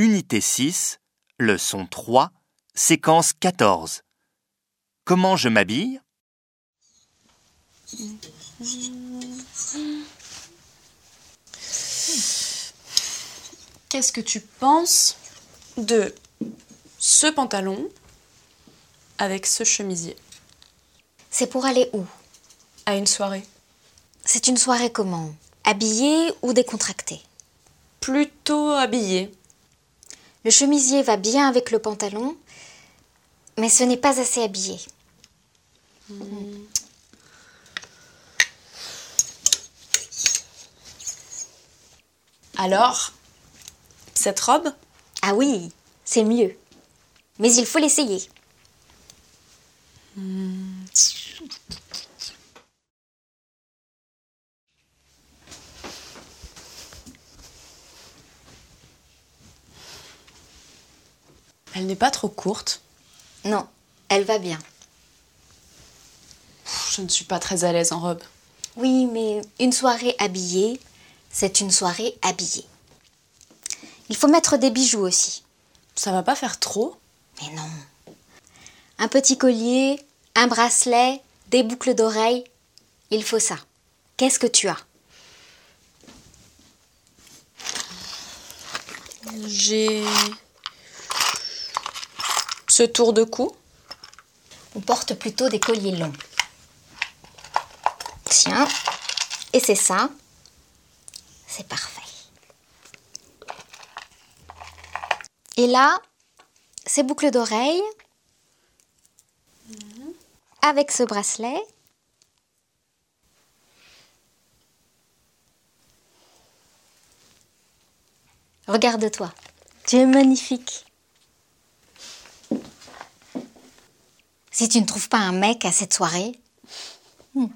Unité 6, leçon 3, séquence 14. Comment je m'habille? Qu'est-ce que tu penses de ce pantalon avec ce chemisier? C'est pour aller où? À une soirée. C'est une soirée comment? Habillée ou décontractée? Plutôt habillé. Le chemisier va bien avec le pantalon, mais ce n'est pas assez habillé. Alors, cette robe? Ah oui, c'est mieux. Mais il faut l'essayer. Elle n'est pas trop courte. Non, elle va bien. Je ne suis pas très à l'aise en robe. Oui, mais une soirée habillée, c'est une soirée habillée. Il faut mettre des bijoux aussi. Ça va pas faire trop? Mais non. Un petit collier, un bracelet, des boucles d'oreilles. Il faut ça. Qu'est-ce que tu as? J'ai ce tour de cou. On porte plutôt des colliers longs. Tiens, et c'est ça. C'est parfait. Et là, ces boucles d'oreilles. Avec ce bracelet. Regarde-toi. Tu es magnifique. Si tu ne trouves pas un mec à cette soirée, hmm,